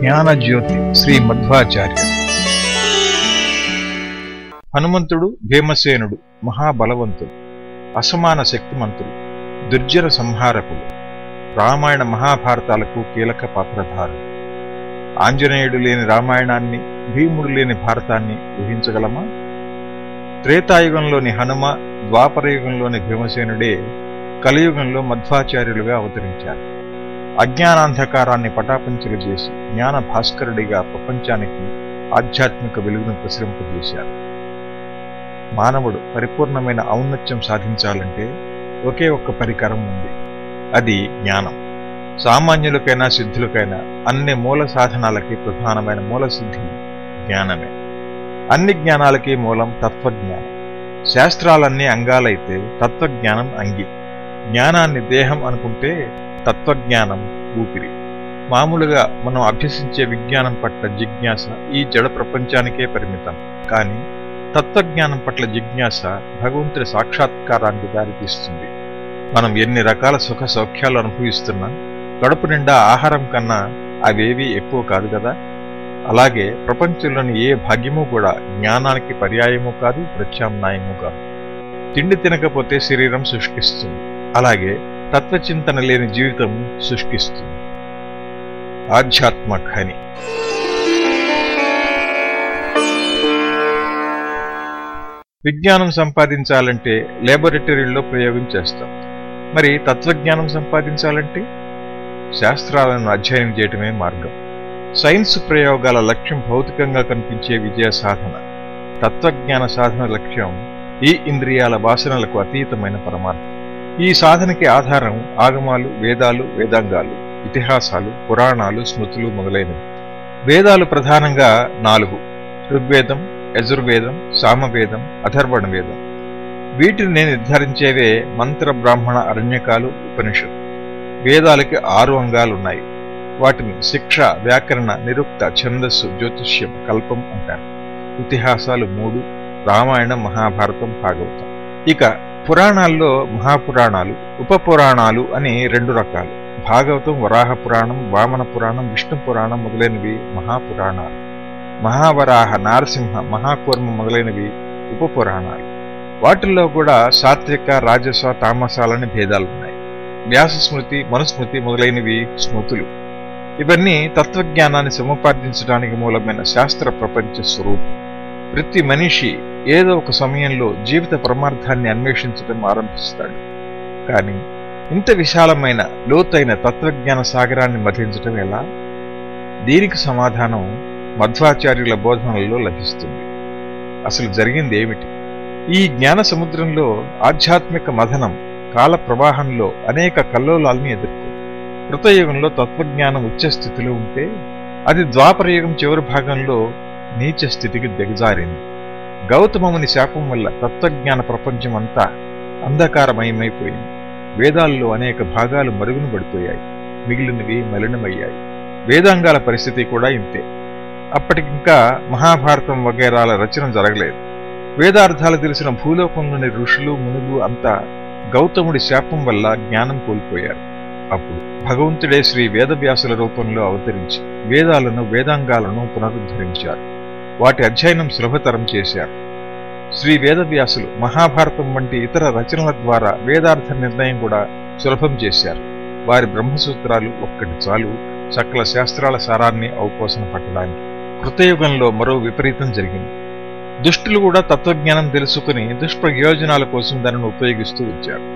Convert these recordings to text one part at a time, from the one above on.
జ్ఞానజ్యోతి శ్రీ మధ్వాచార్య. హనుమంతుడు భీమసేనుడు మహాబలవంతుడు అసమాన శక్తిమంతుడు దుర్జన సంహారకుడు రామాయణ మహాభారతాలకు కీలక పాత్రధారుడు. ఆంజనేయుడు లేని రామాయణాన్ని భీముడు లేని భారతాన్ని ఊహించగలమా? త్రేతాయుగంలోని హనుమ ద్వాపరయుగంలోని భీమసేనుడే కలియుగంలో మధ్వాచార్యులుగా అవతరించారు అజ్ఞానాంధకారాన్ని పటాపంచలు చేసి జ్ఞాన భాస్కరుడిగా ప్రపంచానికి ఆధ్యాత్మిక వెలుగును ప్రసరింపజేశారు. మానవుడు పరిపూర్ణమైన ఔన్నత్యం సాధించాలంటే ఒకే ఒక్క పరికరం ఉంది. అది జ్ఞానం. సామాన్యులకైనా సిద్ధులకైనా అన్ని మూల సాధనాలకి ప్రధానమైన మూల సిద్ధి జ్ఞానమే. అన్ని జ్ఞానాలకి మూలం తత్వజ్ఞానం. శాస్త్రాలన్నీ అంగాలైతే తత్వజ్ఞానం అంగి. జ్ఞానాన్ని దేహం అనుకుంటే తత్వజ్ఞానం ఊపిరి. మామూలుగా మనం అభ్యసించే విజ్ఞానం పట్ల జిజ్ఞాస ఈ జడ ప్రపంచానికే పరిమితం. కానీ తత్వజ్ఞానం పట్ల జిజ్ఞాస భగవంతుడి సాక్షాత్కారానికి దారితీస్తుంది. మనం ఎన్ని రకాల సుఖ సౌఖ్యాలు అనుభవిస్తున్నా కడుపు నిండా ఆహారం కన్నా అవేవీ ఎక్కువ కాదు కదా? అలాగే ప్రపంచంలోని ఏ భాగ్యము కూడా జ్ఞానానికి పర్యాయము కాదు ప్రత్యామ్నాయము కాదు. తిండి తినకపోతే శరీరం శుష్కిస్తుంది. అలాగే తత్వచింతన లేని జీవితం శుష్కిస్తుంది ఆధ్యాత్మ ఖని విజ్ఞానం సంపాదించాలంటే లేబొరేటరీల్లో ప్రయోగం చేస్తాం. మరి తత్వజ్ఞానం సంపాదించాలంటే? శాస్త్రాలను అధ్యయనం చేయటమే మార్గం. సైన్స్ ప్రయోగాల లక్ష్యం భౌతికంగా కనిపించే విజయ సాధన. తత్వజ్ఞాన సాధన లక్ష్యం ఈ ఇంద్రియాల వాసనలకు అతీతమైన పరమార్థం. ఈ సాధనకి ఆధారం ఆగమాలు వేదాలు వేదాంగాలు ఇతిహాసాలు పురాణాలు స్మృతులు మొదలైనవి. వేదాలు ప్రధానంగా నాలుగు. ఋగ్వేదం యజుర్వేదం సామవేదం అథర్వణ వేదం వీటిని నిర్ధారించేవే మంత్ర బ్రాహ్మణ అరణ్యకాలు ఉపనిషత్ వేదాలకి ఆరు అంగాలున్నాయి. వాటిని శిక్ష వ్యాకరణ నిరుక్త ఛందస్సు జ్యోతిష్యం కల్పం అంటారు. ఇతిహాసాలు మూడు రామాయణం మహాభారతం భాగవతం. ఇక పురాణాల్లో మహాపురాణాలు ఉపపురాణాలు అని రెండు రకాలు. భాగవతం వరాహ పురాణం వామన పురాణం విష్ణు పురాణం మొదలైనవి మహాపురాణాలు. మహావరాహ నారసింహ మహాకూర్మ మొదలైనవి ఉపపురాణాలు. వాటిల్లో కూడా సాత్విక రాజస తామసాలని భేదాలున్నాయి వ్యాస స్మృతి మనుస్మృతి మొదలైనవి స్మృతులు. ఇవన్నీ తత్వజ్ఞానాన్ని సముపార్జించడానికి మూలమైన శాస్త్ర ప్రపంచ స్వరూపం. ప్రతి మనిషి ఏదో ఒక సమయంలో జీవిత పరమార్థాన్ని అన్వేషించడం ఆరంభిస్తాడు. కానీ ఇంత విశాలమైన లోతైన తత్వజ్ఞాన సాగరాన్ని మధించటం ఎలా? దీనికి సమాధానం మధ్వాచార్యుల బోధనలలో లభిస్తుంది. అసలు జరిగింది ఏమిటి? ఈ జ్ఞాన సముద్రంలో ఆధ్యాత్మిక మథనం కాల ప్రవాహంలో అనేక కల్లోలాల్ని ఎదుర్కొంది. కృతయుగంలో తత్వజ్ఞానం ఉచ్చస్థితిలో ఉంటే అది ద్వాపరయుగం చివరి భాగంలో నీచ స్థితికి దిగజారింది. గౌతమముని శాపం వల్ల తత్వజ్ఞాన ప్రపంచం అంతా అంధకారమయమైపోయింది. వేదాల్లో అనేక భాగాలు మరుగున పడిపోయాయి. మిగిలినవి మలినమయ్యాయి. వేదాంగాల పరిస్థితి కూడా ఇంతే. అప్పటికింకా మహాభారతం వగైరాల రచన జరగలేదు. వేదార్థాలు తెలిసిన భూలోకంలోని ఋషులు మునులు అంతా గౌతముడి శాపం వల్ల జ్ఞానం కోల్పోయారు. అప్పుడు భగవంతుడే శ్రీ వేదవ్యాసుల రూపంలో అవతరించి వేదాలను వేదాంగాలను పునరుద్ధరించారు. వాటి అధ్యయనం సులభతరం చేశారు. శ్రీ వేదవ్యాసులు మహాభారతం వంటి ఇతర రచనల ద్వారా వేదార్థ నిర్ణయం కూడా సులభం చేశారు. వారి బ్రహ్మసూత్రాలు ఒక్కటి చాలు సకల శాస్త్రాల సారాన్ని అవపోసన పట్టడానికి. కృతయుగంలో మరో విపరీతం జరిగింది. దుష్టులు కూడా తత్వజ్ఞానం తెలుసుకుని దుష్ప్రయోజనాల కోసం దానిని ఉపయోగిస్తూ వచ్చారు.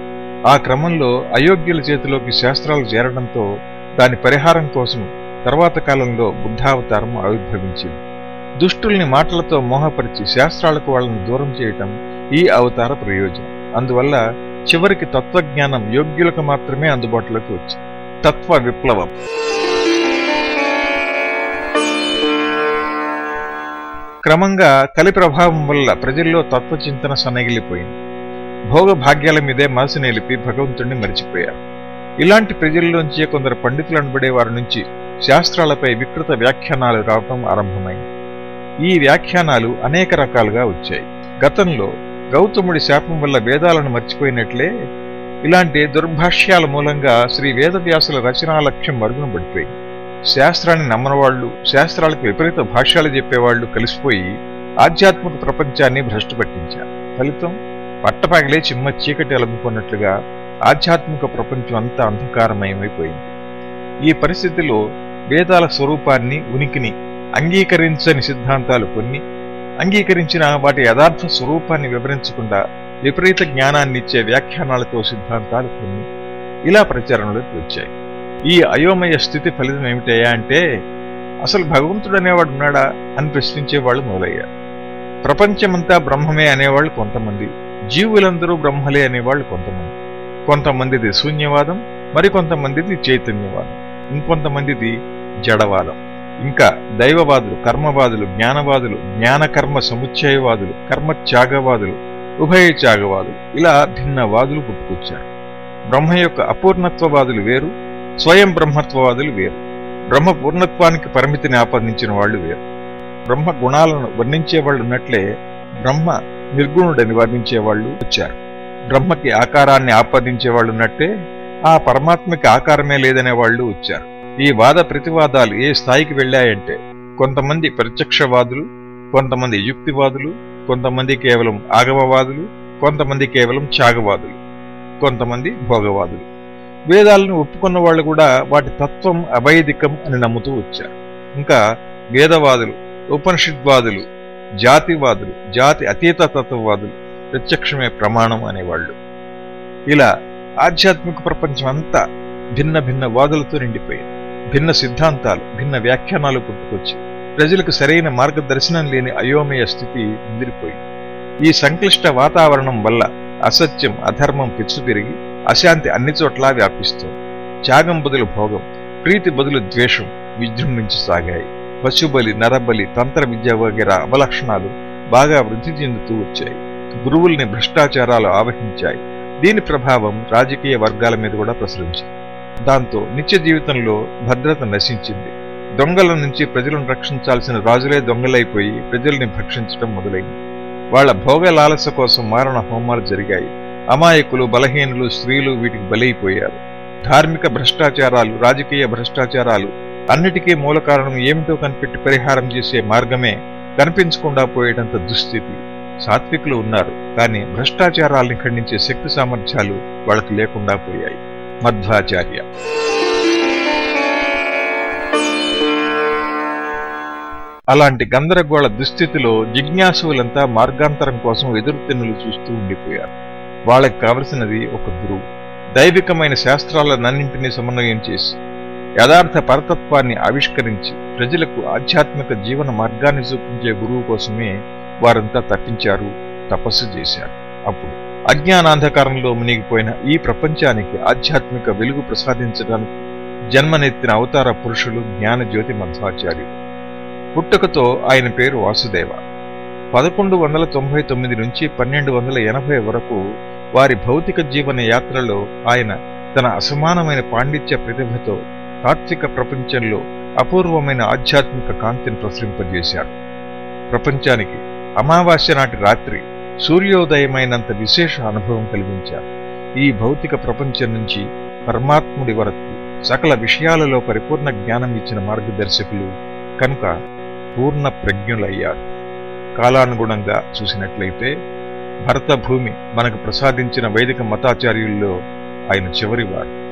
ఆ క్రమంలో అయోగ్యుల చేతిలోకి శాస్త్రాలు చేరడంతో దాని పరిహారం కోసం తర్వాత కాలంలో బుద్ధావతారం ఆవిర్భవించింది. దుష్టుల్ని మాటలతో మోహపరిచి శాస్త్రాలకు వాళ్ళని దూరం చేయటం ఈ అవతార ప్రయోజనం. అందువల్ల చివరికి తత్వజ్ఞానం యోగ్యులకు మాత్రమే అందుబాటులోకి వచ్చింది. తత్వ విప్లవం. క్రమంగా కలి ప్రభావం వల్ల ప్రజల్లో తత్వచింతన సన్నగిలిపోయింది భోగ భాగ్యాల మీదే మనసు నిలిపి భగవంతుణ్ణి మరిచిపోయారు. ఇలాంటి ప్రజల్లోంచే కొందరు పండితులు అనబడే వారి నుంచి శాస్త్రాలపై వికృత వ్యాఖ్యానాలు రావటం ఆరంభమైంది. ఈ వ్యాఖ్యానాలు అనేక రకాలుగా వచ్చాయి. గతంలో గౌతముడి శాపం వల్ల వేదాలను మర్చిపోయినట్లే ఇలాంటి దుర్భాష్యాల మూలంగా శ్రీ వేదవ్యాసుల రచనా లక్ష్యం మరుగున పడిపోయింది శాస్త్రాన్ని నమ్మనవాళ్ళు శాస్త్రాలకు విపరీత భాష్యాలు చెప్పేవాళ్ళు కలిసిపోయి ఆధ్యాత్మిక ప్రపంచాన్ని భ్రష్టు పట్టించారు. ఫలితం పట్టపగలే చిమ్మ చీకటి అలుముకున్నట్లుగా ఆధ్యాత్మిక ప్రపంచం అంతా అంధకారమయమైపోయింది. ఈ పరిస్థితిలో వేదాల స్వరూపాన్ని ఉనికిని అంగీకరించని సిద్ధాంతాలు కొన్ని అంగీకరించిన వాటి యథార్థ స్వరూపాన్ని వివరించకుండా విపరీత జ్ఞానాన్ని ఇచ్చే వ్యాఖ్యానాలతో సిద్ధాంతాలు కొన్ని. ఇలా ప్రచారంలోకి వచ్చాయి ఈ అయోమయ స్థితి ఫలితం ఏమిటయా అంటే అసలు భగవంతుడు అనేవాడు ఉన్నాడా అని ప్రశ్నించేవాళ్ళు మొదలయ్యారు. ప్రపంచమంతా బ్రహ్మమే అనేవాళ్ళు కొంతమంది జీవులందరూ బ్రహ్మలే అనేవాళ్ళు కొంతమంది. కొంతమందిది శూన్యవాదం మరికొంతమందిది చైతన్యవాదం ఇంకొంతమందిది జడవాదం. ఇంకా దైవవాదులు కర్మవాదులు జ్ఞానవాదులు జ్ఞానకర్మ సముచ్చయవాదులు కర్మ త్యాగవాదులు ఉభయ త్యాగవాదులు ఇలా భిన్నవాదులు పుట్టుకొచ్చారు. బ్రహ్మ యొక్క అపూర్ణత్వవాదులు వేరు స్వయం బ్రహ్మత్వవాదులు వేరు. బ్రహ్మ పూర్ణత్వానికి పరిమితిని ఆపాదించిన వాళ్ళు వేరు. బ్రహ్మ గుణాలను వర్ణించేవాళ్ళు ఉన్నట్లే బ్రహ్మ నిర్గుణుడని వర్ణించే వాళ్ళు వచ్చారు. బ్రహ్మకి ఆకారాన్ని ఆపాదించేవాళ్ళు ఉన్నట్టే ఆ పరమాత్మకి ఆకారమే లేదనే వాళ్ళు వచ్చారు. ఈ వాద ప్రతివాదాలు ఏ స్థాయికి వెళ్ళాయంటే కొంతమంది ప్రత్యక్షవాదులు కొంతమంది యుక్తివాదులు కొంతమంది కేవలం ఆగమవాదులు కొంతమంది కేవలం త్యాగవాదులు కొంతమంది భోగవాదులు. వేదాలను ఒప్పుకున్న వాళ్ళు కూడా వాటి తత్వం అభైదికం అని నమ్ముతూ వచ్చారు. ఇంకా వేదవాదులు ఉపనిషద్వాదులు జాతివాదులు జాతి అతీత తత్వవాదులు ప్రత్యక్షమే ప్రమాణం అనేవాళ్ళు. ఇలా ఆధ్యాత్మిక ప్రపంచం అంతా భిన్న భిన్న వాదులతో నిండిపోయింది. భిన్న సిద్ధాంతాలు భిన్న వ్యాఖ్యానాలు పుట్టుకొచ్చి ప్రజలకు సరైన మార్గదర్శనం లేని అయోమయ స్థితి ముదిరిపోయింది. ఈ సంక్లిష్ట వాతావరణం వల్ల అసత్యం అధర్మం పిచ్చు పెరిగి అశాంతి అన్ని చోట్లా వ్యాపిస్తోంది. త్యాగం బదులు భోగం ప్రీతి బదులు ద్వేషం విజృంభించి సాగాయి. పశుబలి నరబలి తంత్ర విద్య వగేరా అవలక్షణాలు బాగా వృద్ధి చెందుతూ వచ్చాయి. గురువుల్ని భ్రష్టాచారాలు ఆవహించాయి. దీని ప్రభావం రాజకీయ వర్గాల మీద కూడా ప్రసరించింది. దాంతో నిత్య జీవితంలో భద్రత నశించింది. దొంగల నుంచి ప్రజలను రక్షించాల్సిన రాజులే దొంగలైపోయి ప్రజల్ని భక్షించడం మొదలైంది. వాళ్ళ భోగ లాలస కోసం మారణ హోమాలు జరిగాయి. అమాయకులు బలహీనులు స్త్రీలు వీటికి బలైపోయారు. ధార్మిక భ్రష్టాచారాలు రాజకీయ భ్రష్టాచారాలు అన్నిటికీ మూల కారణం ఏమిటో కనిపెట్టి పరిహారం చేసే మార్గమే కనిపించకుండా పోయేటంత దుస్థితి. సాత్వికులు ఉన్నారు కానీ భ్రష్టాచారాల్ని ఖండించే శక్తి సామర్థ్యాలు వాళ్ళకి లేకుండా పోయాయి. మధ్వాచార్య. అలాంటి గందరగోళ దుస్థితిలో జిజ్ఞాసువులంతా మార్గాంతరం కోసం ఎదురుతెన్నులు చూస్తూ ఉండిపోయారు. వాళ్ళకి కావలసినది ఒక గురువు. దైవికమైన శాస్త్రాలన్నింటినీ సమన్వయం చేసి యథార్థ పరతత్వాన్ని ఆవిష్కరించి ప్రజలకు ఆధ్యాత్మిక జీవన మార్గాన్ని చూపించే గురువు కోసమే వారంతా తప్పించారు తపస్సు చేశారు. అప్పుడు అజ్ఞానాంధకారంలో మునిగిపోయిన ఈ ప్రపంచానికి ఆధ్యాత్మిక వెలుగు ప్రసాదించడానికి జన్మనెత్తిన అవతార పురుషులు జ్ఞానజ్యోతి మధ్వాచార్యులు పుట్టుకతో ఆయన పేరు వాసుదేవ. పదకొండు వందల తొంభై తొమ్మిది నుంచి పన్నెండు వందల ఎనభై వరకు వారి భౌతిక జీవన యాత్రలో ఆయన తన అసమానమైన పాండిత్య ప్రతిభతో తాత్విక ప్రపంచంలో అపూర్వమైన ఆధ్యాత్మిక కాంతిని ప్రసరింపజేశారు. ప్రపంచానికి అమావాస్య నాటి రాత్రి సూర్యోదయమైనంత విశేష అనుభవం కలిగించారు. ఈ భౌతిక ప్రపంచం నుంచి పరమాత్ముడి వరకు సకల విషయాలలో పరిపూర్ణ జ్ఞానం ఇచ్చిన మార్గదర్శకులు కనుక పూర్ణ ప్రజ్ఞులయ్యారు. కాలానుగుణంగా చూసినట్లయితే భరత భూమి మనకు ప్రసాదించిన వైదిక మతాచార్యుల్లో ఆయన చివరివాడు.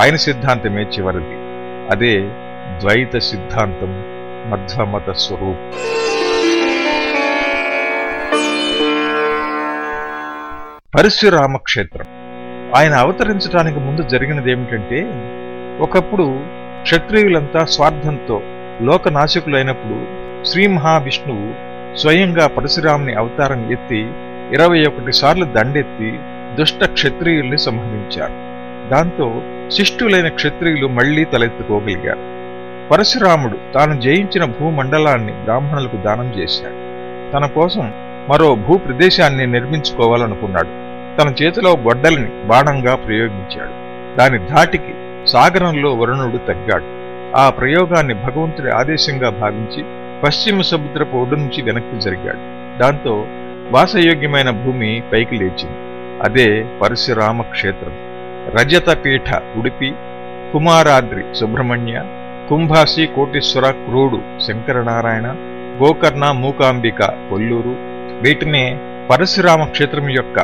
ఆయన సిద్ధాంతమే చివరిది. అదే ద్వైత సిద్ధాంతం మధ్వమత స్వరూపం. పరశురామ క్షేత్రం ఆయన అవతరించడానికి ముందు జరిగినది ఏమిటంటే ఒకప్పుడు క్షత్రియులంతా స్వార్థంతో లోకనాశకులైనప్పుడు శ్రీ మహావిష్ణువు స్వయంగా పరశురాముని అవతారం ఎత్తి ఇరవై ఒకటి సార్లు దండెత్తి దుష్ట క్షత్రియుల్ని సంహరించారు దాంతో శిష్టులైన క్షత్రియులు మళ్ళీ తలెత్తుకోగలిగారు. పరశురాముడు తాను జయించిన భూమండలాన్ని బ్రాహ్మణులకు దానం చేశాడు. తన కోసం మరో భూ ప్రదేశాన్ని నిర్మించుకోవాలనుకున్నాడు. తన చేతిలో గొడ్డలిని బాణంగా ప్రయోగించాడు. దాని ధాటికి సాగరంలో వరుణుడు తగ్గాడు. ఆ ప్రయోగాన్ని భగవంతుడి ఆదేశంగా భావించి పశ్చిమ సముద్రపు ఒడ్డు నుంచి వెనక్కి జరిగాడు. దాంతో వాసయోగ్యమైన భూమి పైకి లేచింది. అదే పరశురామ క్షేత్రం రజతపీఠ ఉడిపి కుమారాద్రి సుబ్రహ్మణ్య కుంభాసి కోటీశ్వర క్రూడు శంకరనారాయణ గోకర్ణ మూకాంబిక కొల్లూరు వీటినే పరశురామ క్షేత్రం యొక్క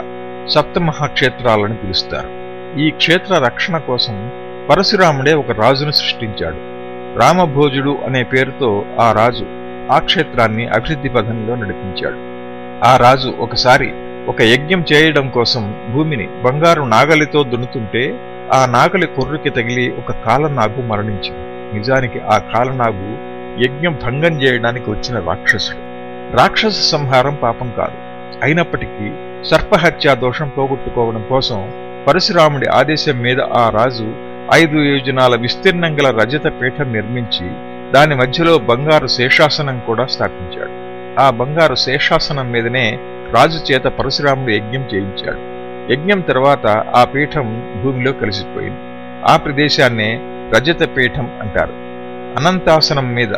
సప్తమహాక్షేత్రాలని పిలుస్తారు. ఈ క్షేత్ర రక్షణ కోసం పరశురాముడే ఒక రాజును సృష్టించాడు. రామభోజుడు అనే పేరుతో ఆ రాజు ఆ క్షేత్రాన్ని అభివృద్ధి పథంలో నడిపించాడు. ఆ రాజు ఒకసారి ఒక యజ్ఞం చేయడం కోసం భూమిని బంగారు నాగలితో దున్నుతుంటే ఆ నాగలి కుర్రుకి తగిలి ఒక కాలనాగు మరణించింది. నిజానికి ఆ కాలనాగు యజ్ఞం భంగం చేయడానికి వచ్చిన రాక్షసుడు. రాక్షస సంహారం పాపం కాదు. అయినప్పటికీ సర్పహత్యా దోషం పోగొట్టుకోవడం కోసం పరశురాముడి ఆదేశం మీద ఆ రాజు ఐదు యోజనాల విస్తీర్ణం గల రజత పీఠం నిర్మించి దాని మధ్యలో బంగారు శేషాసనం కూడా స్థాపించాడు. ఆ బంగారు శేషాసనం మీదనే రాజు చేత పరశురాముడు యజ్ఞం చేయించాడు. యజ్ఞం తర్వాత ఆ పీఠం భూమిలో కలిసిపోయింది. ఆ ప్రదేశాన్నే రజత పీఠం అంటారు. అనంతాసనం మీద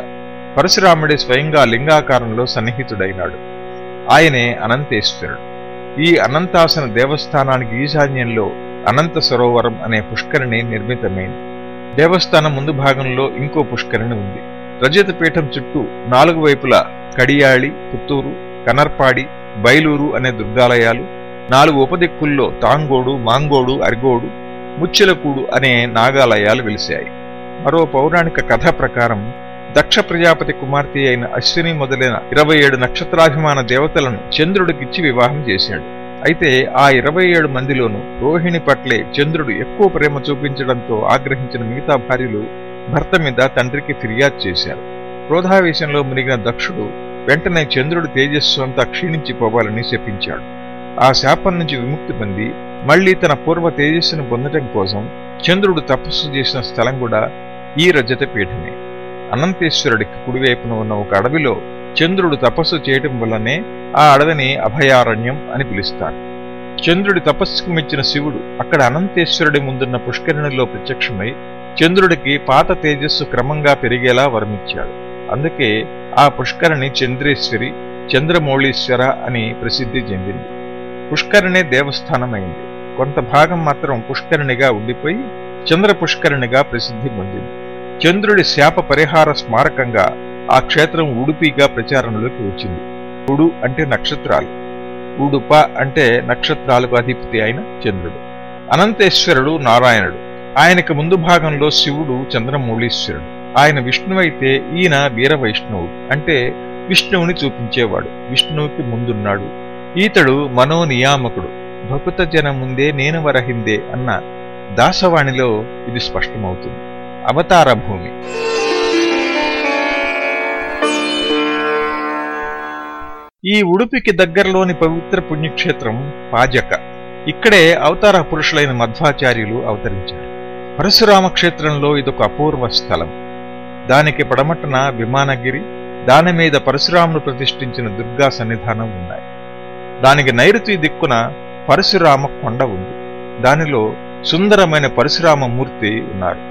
పరశురాముడి స్వయంగా లింగాకారంలో సన్నిహితుడైనాడు. ఆయనే అనంతేశ్వరుడు. ఈ అనంతాసన దేవస్థానానికి ఈశాన్యంలో అనంత సరోవరం అనే పుష్కరిణి నిర్మితమైంది. దేవస్థానం ముందు భాగంలో ఇంకో పుష్కరిణి ఉంది. రజత పీఠం చుట్టూ నాలుగు వైపులా కడియాళి పుత్తూరు కనర్పాడి బైలూరు అనే దుర్గాలయాలు నాలుగు ఉపదిక్కుల్లో తాంగోడు మాంగోడు అరిగోడు ముచ్చెలకూడు అనే నాగాలయాలు వెలిశాయి. మరో పౌరాణిక కథ ప్రకారం దక్ష ప్రజాపతి కుమార్తె అయిన అశ్విని మొదలైన ఇరవై ఏడు నక్షత్రాభిమాన దేవతలను చంద్రుడికిచ్చి వివాహం చేశాడు. అయితే ఆ ఇరవై ఏడు మందిలోనూ రోహిణి పట్లే చంద్రుడు ఎక్కువ ప్రేమ చూపించడంతో ఆగ్రహించిన మిగతా భార్యలు భర్త మీద తండ్రికి ఫిర్యాదు చేశారు. క్రోధావేశంలో మునిగిన దక్షుడు వెంటనే చంద్రుడు తేజస్సు అంతా క్షీణించిపోవాలని శపించాడు. ఆ శాపం నుంచి విముక్తి పొంది మళ్ళీ తన పూర్వ తేజస్సును పొందటం కోసం చంద్రుడు తపస్సు చేసిన స్థలం కూడా ఈ రజత పీఠమే అనంతేశ్వరుడికి కుడివైపున ఉన్న ఒక అడవిలో చంద్రుడు తపస్సు చేయటం వల్లనే ఆ అడవిని అభయారణ్యం అని పిలుస్తారు. చంద్రుడి తపస్సుకు మెచ్చిన శివుడు అక్కడ అనంతేశ్వరుడి ముందున్న పుష్కరిణిలో ప్రత్యక్షమై చంద్రుడికి పాత తేజస్సు క్రమంగా పెరిగేలా వరమిచ్చాడు. అందుకే ఆ పుష్కరిణి చంద్రేశ్వరి చంద్రమౌళీశ్వర అని ప్రసిద్ధి చెందింది. పుష్కరిణి దేవస్థానమైంది. కొంత భాగం మాత్రం పుష్కరిణిగా ఉండిపోయి చంద్ర పుష్కరిణిగా ప్రసిద్ధి పొందింది. చంద్రుడి శాప పరిహార స్మారకంగా ఆ క్షేత్రం ఉడుపిగా ప్రచారంలోకి వచ్చింది. ఉడు అంటే నక్షత్రాలు. ఉడుప అంటే నక్షత్రాలకు అధిపతి అయిన చంద్రుడు. అనంతేశ్వరుడు నారాయణుడు. ఆయనకు ముందు భాగంలో శివుడు చంద్రమౌళీశ్వరుడు. ఆయన విష్ణువైతే ఈయన వీర వైష్ణవుడు. అంటే విష్ణువుని చూపించేవాడు. విష్ణువుకి ముందున్నాడు. ఈతడు మనోనియామకుడు. భకుత జనం ముందే నేను వరహిందే అన్న దాసవాణిలో ఇది స్పష్టమవుతుంది. అవతార భూమి ఈ ఉడుపికి దగ్గరలోని పవిత్ర పుణ్యక్షేత్రం పాజక. ఇక్కడే అవతార పురుషులైన మధ్వాచార్యులు అవతరించారు. పరశురామ క్షేత్రంలో ఇదొక అపూర్వ స్థలం. దానికి పడమటన విమానగిరి దాని మీద పరశురామును ప్రతిష్ఠించిన దుర్గా సన్నిధానం ఉన్నాయి. దానికి నైరుతి దిక్కున పరశురామ కొండ ఉంది. దానిలో సుందరమైన పరశురామ మూర్తి ఉన్నారు.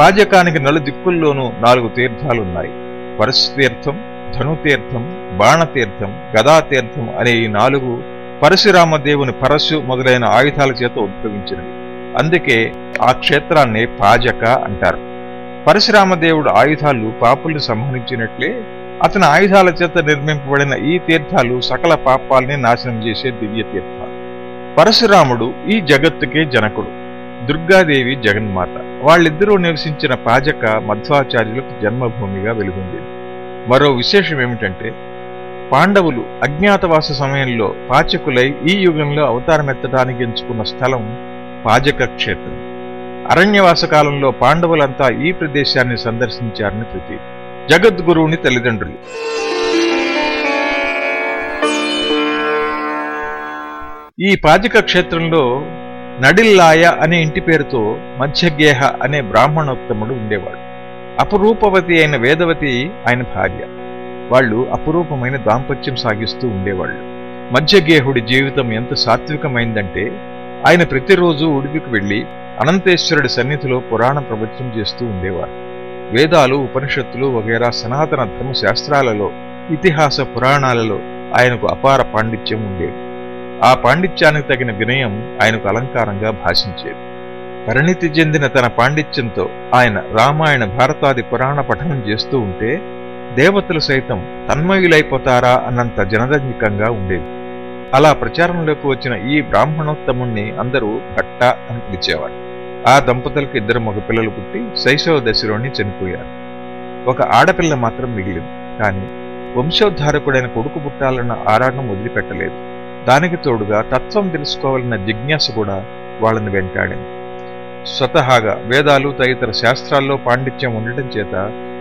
పాజకానికి నలు దిక్కుల్లోనూ నాలుగు తీర్థాలున్నాయి. పరశుతీర్థం ధనుతీర్థం బాణతీర్థం గదాతీర్థం అనే ఈ నాలుగు పరశురామదేవుని పరశు మొదలైన ఆయుధాల చేత ఉద్భవించినవి. అందుకే ఆ క్షేత్రాన్ని పాజక అంటారు. పరశురామదేవుడు ఆయుధాలు పాపుల్ని సంహరించినట్లే అతని ఆయుధాల చేత నిర్మింపబడిన ఈ తీర్థాలు సకల పాపాల్ని నాశనం చేసే దివ్య తీర్థాలు. పరశురాముడు ఈ జగత్తుకే జనకుడు. దుర్గాదేవి జగన్మాత. వాళ్ళిద్దరూ నివసించిన పాజక మధ్వాచార్యులకు జన్మభూమిగా వెలుగొంది. మరో విశేషం ఏమిటంటే పాండవులు అజ్ఞాతవాస సమయంలో పాచకులై ఈ యుగంలో అవతారమెత్తడానికి ఎంచుకున్న స్థలం పాజక క్షేత్రం. అరణ్యవాస కాలంలో పాండవులంతా ఈ ప్రదేశాన్ని సందర్శించారని ప్రతి జగద్గురువుని తల్లిదండ్రులు. ఈ పాజక క్షేత్రంలో నడిల్లాయ అనే ఇంటి పేరుతో మధ్యగేహ అనే బ్రాహ్మణోత్తముడు ఉండేవాడు. అపురూపవతి అయిన వేదవతి ఆయన భార్య. వాళ్ళు అపురూపమైన దాంపత్యం సాగిస్తూ ఉండేవాళ్ళు. మధ్యగేహుడి జీవితం ఎంత సాత్వికమైందంటే ఆయన ప్రతిరోజు ఉడిపికి వెళ్ళి అనంతేశ్వరుడి సన్నిధిలో పురాణ ప్రవచనం చేస్తూ ఉండేవారు. వేదాలు ఉపనిషత్తులు వగైరా సనాతన ధర్మ శాస్త్రాలలో ఇతిహాస పురాణాలలో ఆయనకు అపార పాండిత్యం ఉండేది. ఆ పాండిత్యానికి తగిన వినయం ఆయనకు అలంకారంగా భాషించేది. పరిణితి చెందిన తన పాండిత్యంతో ఆయన రామాయణ భారతాది పురాణ పఠనం చేస్తూ ఉంటే దేవతలు సైతం తన్మయులైపోతారా అన్నంత జనరంజకంగా ఉండేది అలా ప్రచారంలోకి వచ్చిన ఈ బ్రాహ్మణోత్తముణ్ణి అందరూ భట్ట అని పిలిచేవారు. ఆ దంపతులకు ఇద్దరు మగ పిల్లలు పుట్టి శైశవ దశలోని చనిపోయారు. ఒక ఆడపిల్ల మాత్రం మిగిలింది. కానీ వంశోద్ధారకుడైన కొడుకు పుట్టాలన్న ఆరాటం వదిలిపెట్టలేదు. దానికి తోడుగా తత్వం తెలుసుకోవాలన్న జిజ్ఞాస కూడా వాళ్ళని వెంటాడింది. స్వతహాగా వేదాలు తదితర శాస్త్రాల్లో పాండిత్యం ఉండటం చేత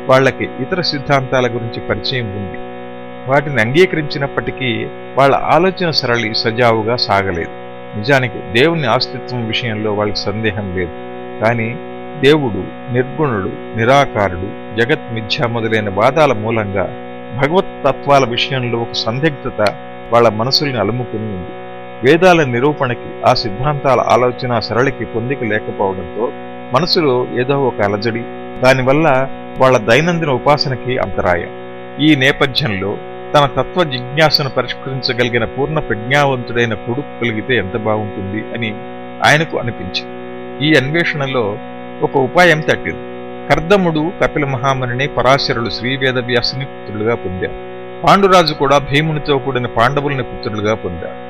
వాళ్ళకి ఇతర సిద్ధాంతాల గురించి పరిచయం ఉంది. వాటిని అంగీకరించినప్పటికీ వాళ్ళ ఆలోచన సరళి సజావుగా సాగలేదు. నిజానికి దేవుని ఆస్తిత్వం విషయంలో వాళ్ళకి సందేహం లేదు. కానీ దేవుడు నిర్గుణుడు నిరాకారుడు జగత్ మిథ్య మొదలైన వాదాల మూలంగా భగవత్ తత్వాల విషయంలో ఒక సందిగ్ధత వాళ్ళ మనసుల్ని అలుముకుని ఉంది. వేదాల నిరూపణకి ఆ సిద్ధాంతాల ఆలోచన సరళికి పొందిక లేకపోవడంతో మనసులో ఏదో ఒక అలజడి దానివల్ల వాళ్ళ దైనందిన ఉపాసనకి అంతరాయం. ఈ నేపథ్యంలో తన తత్వ జిజ్ఞాసను పరిష్కరించగలిగిన పూర్ణ ప్రజ్ఞావంతుడైన కొడుకు కలిగితే ఎంత బాగుంటుంది అని ఆయనకు అనిపించింది. ఈ అన్వేషణలో ఒక ఉపాయం తట్టింది. కర్దముడు కపిల మహామునిని పరాశరులు శ్రీవేదవ్యాసని పుత్రులుగా పొందారు. పాండురాజు కూడా భీమునితో కూడిన పాండవులని పుత్రులుగా పొందారు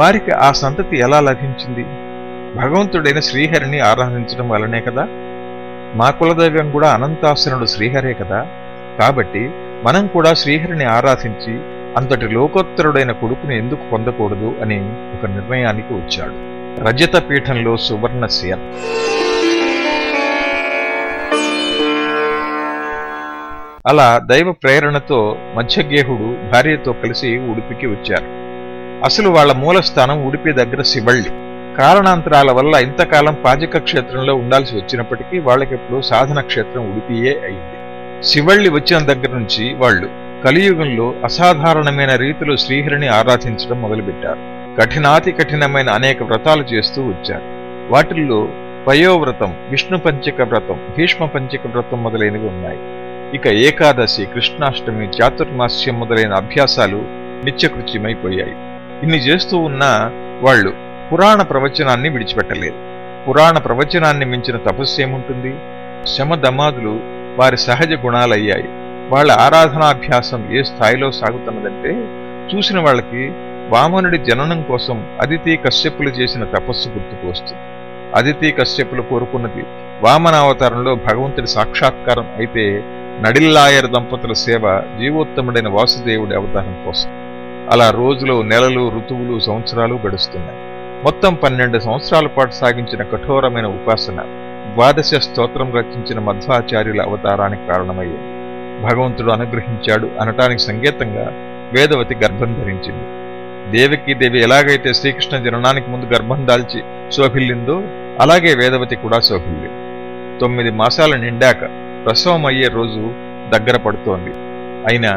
వారికి ఆ సంతతి ఎలా లభించింది? భగవంతుడైన శ్రీహరిని ఆరాధించడం వలనే కదా? మా కులదైవం కూడా అనంతాసురుడు శ్రీహరే కదా? కాబట్టి మనం కూడా శ్రీహరిని ఆరాధించి అంతటి లోకోత్తరుడైన కొడుకుని ఎందుకు పొందకూడదు అని ఒక నిర్ణయానికి వచ్చాడు. రజత పీఠంలో సువర్ణసేన అలా దైవ ప్రేరణతో మధ్యగేహుడు భార్యతో కలిసి ఉడిపికి వచ్చారు. అసలు వాళ్ళ మూలస్థానం ఉడిపి దగ్గర శివళ్ళి. కారణాంతరాల వల్ల ఇంతకాలం పాజక క్షేత్రంలో ఉండాల్సి వచ్చినప్పటికీ వాళ్ళకెప్పుడు సాధన క్షేత్రం ఉడిపియే అయింది. శివళ్ళి వచ్చిన దగ్గర నుంచి వాళ్ళు కలియుగంలో అసాధారణమైన రీతిలో శ్రీహరిని ఆరాధించడం మొదలుపెట్టారు. కఠినాతి కఠినమైన అనేక వ్రతాలు చేస్తూ వచ్చారు. వాటిల్లో పయోవ్రతం విష్ణు పంచక వ్రతం భీష్మ పంచక వ్రతం మొదలైనవి ఉన్నాయి. ఇక ఏకాదశి కృష్ణాష్టమి చాతుర్మాస్యం మొదలైన అభ్యాసాలు నిత్యకృత్యమైపోయాయి. ఇన్ని చేస్తూ ఉన్నా వాళ్ళు పురాణ ప్రవచనాన్ని విడిచిపెట్టలేదు. పురాణ ప్రవచనాన్ని మించిన తపస్సు ఏముంటుంది? శమ దమాదులు వారి సహజ గుణాలయ్యాయి. వాళ్ళ ఆరాధనాభ్యాసం ఏ స్థాయిలో సాగుతున్నదంటే చూసిన వాళ్ళకి వామనుడి జననం కోసం అదితి కశ్యపులు చేసిన తపస్సు గుర్తుకు వస్తుంది. అదితి కశ్యపులు కోరుకున్నది వామనావతారంలో భగవంతుడి సాక్షాత్కారం అయితే నడిల్లాయర్ దంపతుల సేవ జీవోత్తముడైన వాసుదేవుడి అవతారం కోసం. అలా రోజులు నెలలు ఋతువులు సంవత్సరాలు గడుస్తున్నాయి. మొత్తం పన్నెండు సంవత్సరాల పాటు సాగించిన కఠోరమైన ఉపాసన ద్వాదశ స్తోత్రం రచించిన మధ్వాచార్యుల అవతారానికి కారణమయ్యింది భగవంతుడు అనుగ్రహించాడు అనటానికి సంకేతంగా వేదవతి గర్భం ధరించింది. దేవికి దేవి ఎలాగైతే శ్రీకృష్ణ జననానికి ముందు గర్భం దాల్చి శోభిల్లిందో అలాగే వేదవతి కూడా శోభిల్లింది తొమ్మిది మాసాలు నిండాక ప్రసవమయ్యే రోజు దగ్గర పడుతోంది. అయినా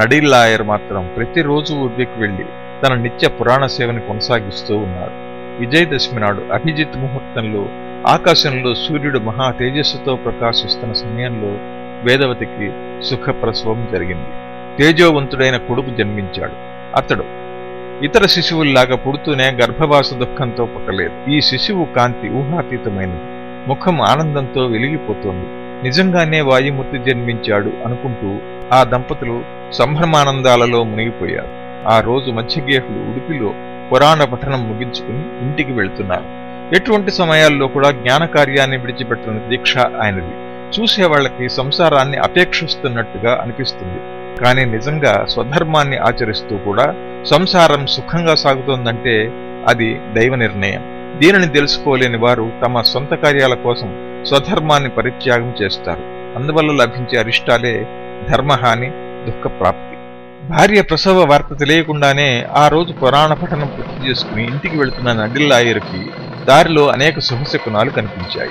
నడిల్లాయర్ మాత్రం ప్రతిరోజు ఉద్వికి వెళ్ళి తన నిత్య పురాణ సేవని కొనసాగిస్తూ ఉన్నారు విజయదశమి నాడు అభిజిత్ ముహూర్తంలో ఆకాశంలో సూర్యుడు మహా తేజస్సుతో ప్రకాశిస్తున్న సమయంలో వేదవతికి సుఖప్రసవం జరిగింది. తేజోవంతుడైన కొడుకు జన్మించాడు. అతడు ఇతర శిశువుల్లాగా పుడుతూనే గర్భవాస దుఃఖంతో పుట్టలేదు. ఈ శిశువు కాంతి ఊహాతీతమైనది. ముఖం ఆనందంతో వెలిగిపోతోంది. నిజంగానే వాయుమూర్తి జన్మించాడు అనుకుంటూ ఆ దంపతులు సంభ్రమానందాలలో మునిగిపోయారు. ఆ రోజు మధ్యగేహులు ఉడిపిలో పురాణ పఠనం ముగించుకుని ఇంటికి వెళ్తున్నారు. ఎటువంటి సమయాల్లో కూడా జ్ఞాన కార్యాన్ని విడిచిపెట్టిన దీక్ష ఆయనది. చూసేవాళ్ళకి సంసారాన్ని అపేక్షిస్తున్నట్టుగా అనిపిస్తుంది. కానీ నిజంగా స్వధర్మాన్ని ఆచరిస్తూ కూడా సంసారం సుఖంగా సాగుతోందంటే అది దైవ నిర్ణయం. దీనిని తెలుసుకోలేని వారు తమ సొంత కార్యాల కోసం స్వధర్మాన్ని పరిత్యాగం చేస్తారు. అందువల్ల లభించే అరిష్టాలే ధర్మహాని దుఃఖప్రాప్తి. భార్య ప్రసవ వార్త తెలియకుండానే ఆ రోజు పురాణ పఠనం పూర్తి చేసుకుని ఇంటికి వెళుతున్న నడిల్లాయర్కి దారిలో అనేక శుభశకునాలు కనిపించాయి.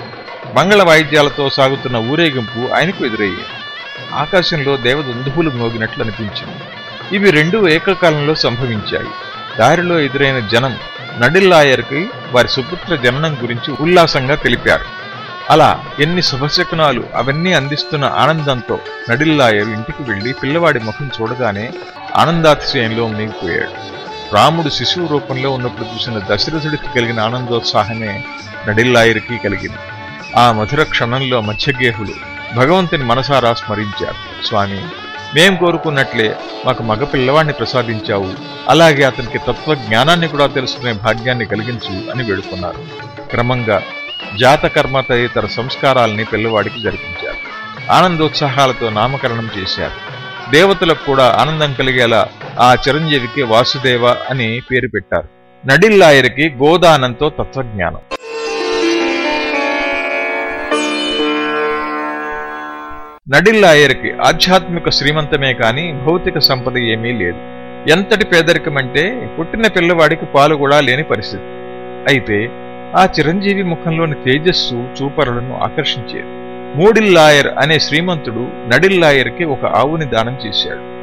మంగళ వాయిద్యాలతో సాగుతున్న ఊరేగింపు ఆయనకు ఎదురయ్యాయి. ఆకాశంలో దేవదందువులు మోగినట్లు అనిపించింది. ఇవి రెండూ ఏకకాలంలో సంభవించాయి. దారిలో ఎదురైన జనం నడిల్లాయర్కి వారి సుపుత్ర జననం గురించి ఉల్లాసంగా తెలిపారు. అలా ఎన్ని శుభశకునాలు అవన్నీ అందిస్తున్న ఆనందంతో నడిల్లాయర్ ఇంటికి వెళ్ళి పిల్లవాడి ముఖం చూడగానే ఆనందాతిశయంలో మునిగిపోయాడు. రాముడు శిశువు రూపంలో ఉన్నప్పుడు చూసిన దశరథుడికి కలిగిన ఆనందోత్సాహమే నడిల్లాయరికి కలిగింది. ఆ మధుర క్షణంలో మత్స్యగేహులు భగవంతుని మనసారా స్మరించారు. స్వామి మేం కోరుకున్నట్లే మాకు మగ పిల్లవాడిని ప్రసాదించావు. అలాగే అతనికి తత్వ జ్ఞానాన్ని కూడా తెలుసుకునే భాగ్యాన్ని కలిగించు అని వేడుకున్నారు. క్రమంగా జాతకర్మ తదితర సంస్కారాల్ని పిల్లవాడికి జరిపించారు. ఆనందోత్సాహాలతో నామకరణం చేశారు. దేవతలకు కూడా ఆనందం కలిగేలా ఆ చిరంజీవికి వాసుదేవ అని పేరు పెట్టారు. నడిల్లాయరికి గోదానంతో తత్వజ్ఞానం. నడిల్లాయరికి ఆధ్యాత్మిక శ్రీమంతమే కాని భౌతిక సంపద ఏమీ లేదు. ఎంతటి పేదరికమంటే పుట్టిన పిల్లవాడికి పాలు కూడా లేని పరిస్థితి. అయితే ఆ చిరంజీవి ముఖంలోని తేజస్సు చూపరులను ఆకర్షించేది. మూడిల్లాయర్ అనే శ్రీమంతుడు నడిల్లాయర్కి ఒక ఆవుని దానం చేశాడు.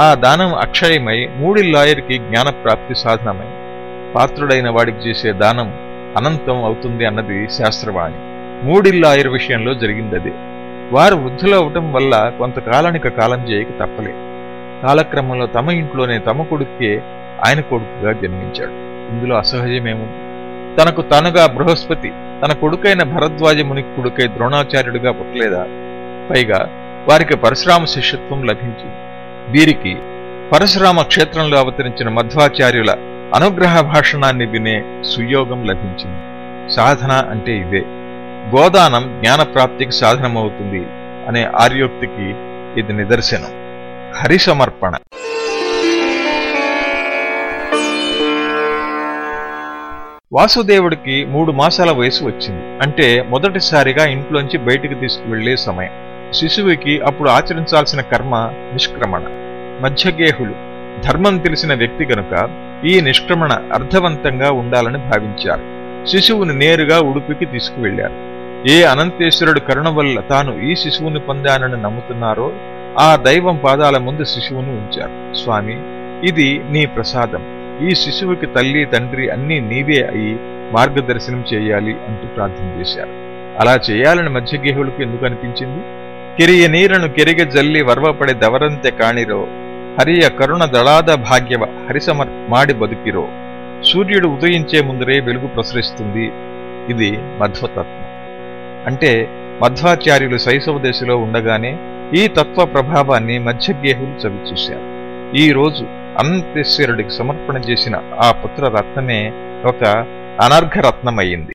ఆ దానం అక్షయమై మూడిల్లాయర్కి జ్ఞానప్రాప్తి సాధనమై పాత్రుడైన వాడికి చేసే దానం అనంతం అవుతుంది అన్నది శాస్త్రవాణి. మూడిల్లాయర్ విషయంలో జరిగిందదే. వారు వృద్ధులవటం వల్ల కొంతకాలానికి కాలం చేయక తప్పలేదు. కాలక్రమంలో తమ ఇంట్లోనే తమ కొడుకే ఆయన కొడుకుగా జన్మించాడు. ఇందులో అసహజమేముంది? తనకు తానుగా బృహస్పతి తన కొడుకైన భరద్వాజ మునికి కొడుకై ద్రోణాచార్యుడిగా పుట్టలేదా? పైగా వారికి పరశురామ శిష్యత్వం లభించింది వీరికి పరశురామ క్షేత్రంలో అవతరించిన మధ్వాచార్యుల అనుగ్రహ భాషణాన్ని వినే సుయోగం లభించింది. సాధన అంటే ఇదే. గోదానం జ్ఞానప్రాప్తికి సాధనమవుతుంది అనే ఆర్యోక్తికి ఇది నిదర్శనం. హరిసమర్పణ. వాసుదేవుడికి మూడు మాసాల వయసు వచ్చింది. అంటే మొదటిసారిగా ఇంట్లోంచి బయటికి తీసుకువెళ్ళే సమయం. శిశువుకి అప్పుడు ఆచరించాల్సిన కర్మ నిష్క్రమణ. మధ్యగేహులు. ధర్మం తెలిసిన వ్యక్తి గనుక ఈ నిష్క్రమణ అర్థవంతంగా ఉండాలని భావించారు. శిశువుని నేరుగా ఉడుపుకి తీసుకువెళ్ళారు ఏ అనంతేశ్వరుడు కరుణ వల్ల తాను ఈ శిశువుని పొందానని నమ్ముతున్నారో ఆ దైవం పాదాల ముందు శిశువును ఉంచారు. స్వామి ఇది నీ ప్రసాదం. ఈ శిశువుకి తల్లి తండ్రి అన్నీ నీవే అయి మార్గదర్శనం చేయాలి అంటూ ప్రార్థన చేశారు. అలా చేయాలని మధ్యగేహులకు ఎందుకు అనిపించింది? కెరియ నీరను కెరిగ జల్లి వర్వపడే దవరంతె కాణిరో. హరియ కరుణ దళాద భాగ్యవ హరిసమర్ మాడి బతుకిరో. సూర్యుడు ఉదయించే ముందరే వెలుగు ప్రసరిస్తుంది. ఇది మధ్వతత్వం. అంటే మధ్వాచార్యులు శైశవ దశలో ఉండగానే ఈ తత్వ ప్రభావాన్ని మధ్యగేహులు చవిచూశారు. ఈ రోజు అనంతేశ్వరుడికి సమర్పణ చేసిన ఆ పుత్ర రత్నమే ఒక అనర్ఘరత్నమయ్యింది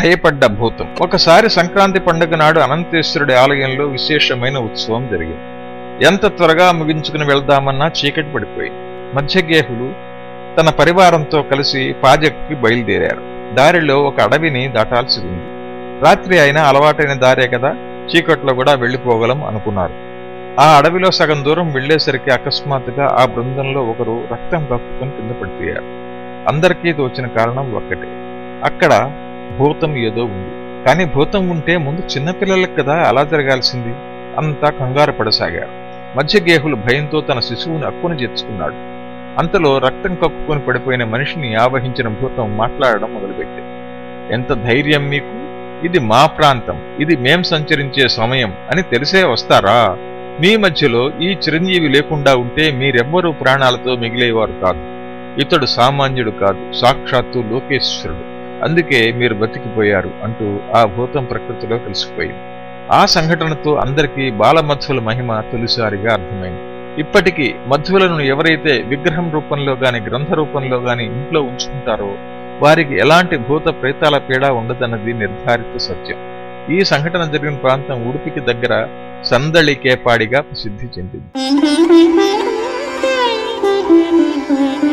భయపడ్డ భూతం. ఒకసారి సంక్రాంతి పండుగ నాడు అనంతేశ్వరుడి ఆలయంలో విశేషమైన ఉత్సవం జరిగింది. ఎంత త్వరగా ముగించుకుని వెళ్దామన్నా చీకటి పడిపోయింది. మధ్యగేహులు తన పరివారంతో కలిసి పాజక్కి బయలుదేరారు. దారిలో ఒక అడవిని దాటాల్సి ఉంది. రాత్రి అయినా అలవాటైన దారే కదా? చీకట్లో కూడా వెళ్ళిపోగలం అనుకున్నారు. ఆ అడవిలో సగం దూరం వెళ్ళేసరికి అకస్మాత్తుగా ఆ బృందంలో ఒకరు రక్తం కక్కుని కింద పడిపోయారు. అందరికీ తోచిన కారణం ఒక్కటే. అక్కడ భూతం ఏదో ఉంది. కానీ భూతం ఉంటే ముందు చిన్నపిల్లలకు కదా అలా జరగాల్సింది? అంతా కంగారు పడసాగారు. మధ్యగేహులు భయంతో తన శిశువుని అక్కుని చేర్చుకున్నాడు. అంతలో రక్తం కక్కుకొని పడిపోయిన మనిషిని ఆవహించిన భూతం మాట్లాడడం మొదలుపెట్టింది. ఎంత ధైర్యం మీకు? ఇది మా ప్రాంతం ఇది మేం సంచరించే సమయం అని తెలిసే వస్తారా? మీ మధ్యలో ఈ చిరంజీవి లేకుండా ఉంటే మీరెవ్వరూ ప్రాణాలతో మిగిలేవారు కాదు. ఇతడు సామాన్యుడు కాదు సాక్షాత్తు లోకేశ్వరుడు. అందుకే మీరు బతికిపోయారు అంటూ ఆ భూతం ప్రకృతిలో కలిసిపోయింది. ఆ సంఘటనతో అందరికీ బాలమధ్వుల మహిమ తొలిసారిగా అర్థమైంది. ఇప్పటికీ మధ్వులను ఎవరైతే విగ్రహం రూపంలో గాని గ్రంథ రూపంలో గాని ఇంట్లో ఉంచుకుంటారో వారికి ఎలాంటి భూత ప్రేతాల పీడ ఉండదన్నది నిర్ధారిత సత్యం. ఈ సంఘటన జరిగిన ప్రాంతం ఉడిపికి దగ్గర సందళి కేపాడిగా ప్రసిద్ధి చెందింది. Mm-hmm.